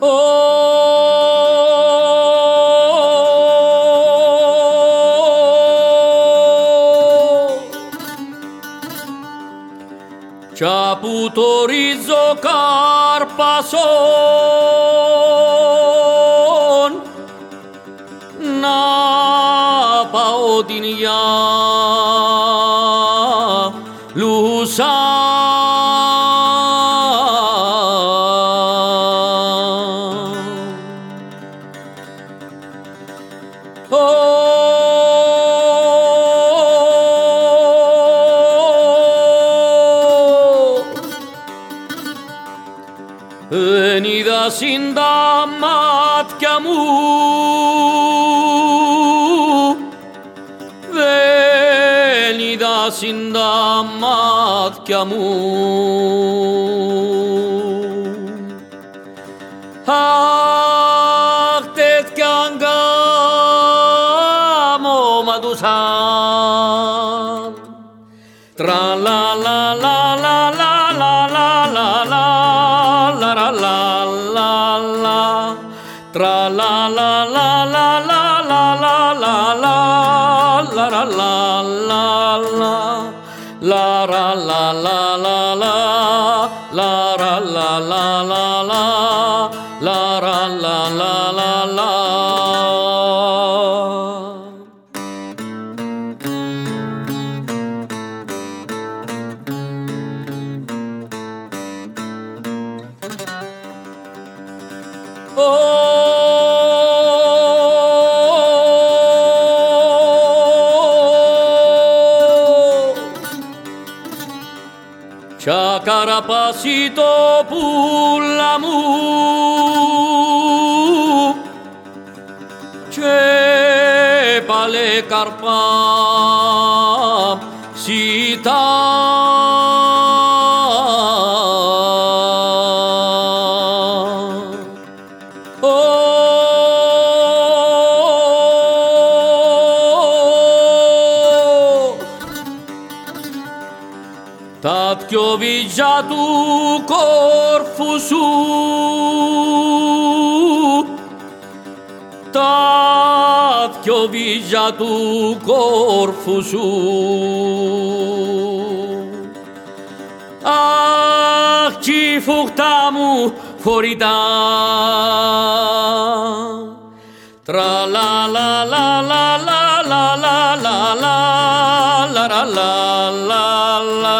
O Ciaputorizzo carpason Na paodinian Δεν είδα συν τα μάτια μου. Δεν είδα συν τα μάτια μου. Αχ, τέτοια αγκάμωματουσαν Τρα λα λα λα λα λα la la la la la la la la la la la la la la la ra la la la la la ra la la la la la ra la la la la Κι ακαραπάσει το πουλα μου. Και πάλε καρπά σιτά τα δυο βυζιά του κόρφου σου τα δυο βυζιά του κόρφου σου Αχ, τσι φουχτά μου φορητά Τρα λα λα λα λα λα λα λα λα λα λα λα